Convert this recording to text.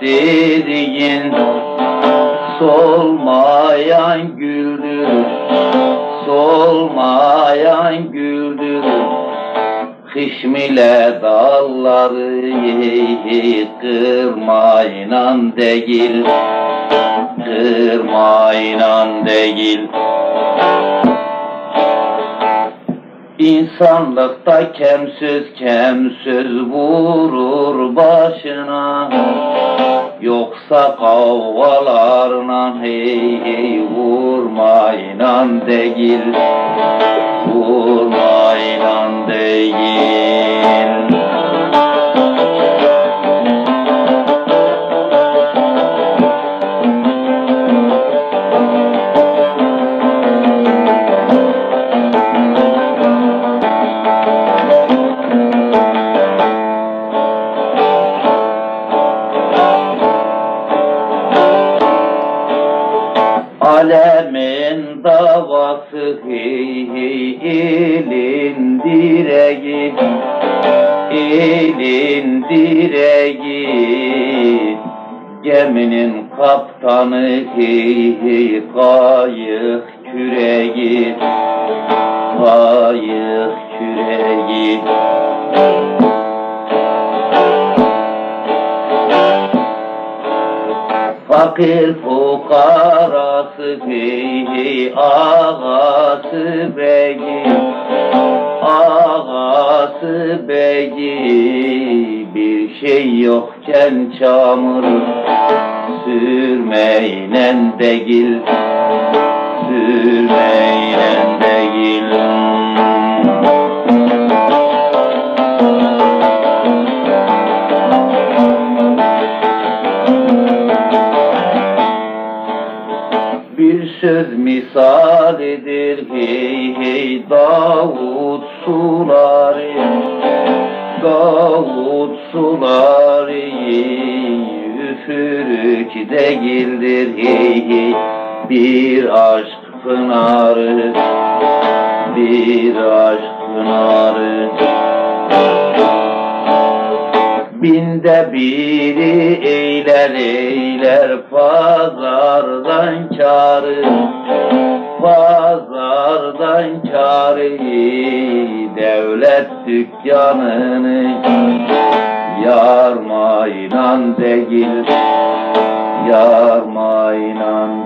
dediğin Solmayan güldür Solmayan güldür. Kışmile dalları kırmayla değil Kırmayla değil İnsanlıkta kemsiz kemsiz vurur başına. Yoksa kavgalarla hey hey vurmayla değil. Vurmayla değil Alemin davası elin direği Elin direği Geminin kaptanı hey kayık küreği Kayık Fakir fukarası hey ağası beyi Ağası beyi bir şey yokken çamur Sürmeynen değil Sürmeynen söz misalidir. Hey hey Davut suları Davut suları üfürük değildir. Hey hey Bir aşk pınarı. Bir aşk pınarı. Binde biri eyler eyler pazardan karı Pazardan karı devlet dükkanını Yarmayla değil Yarmayla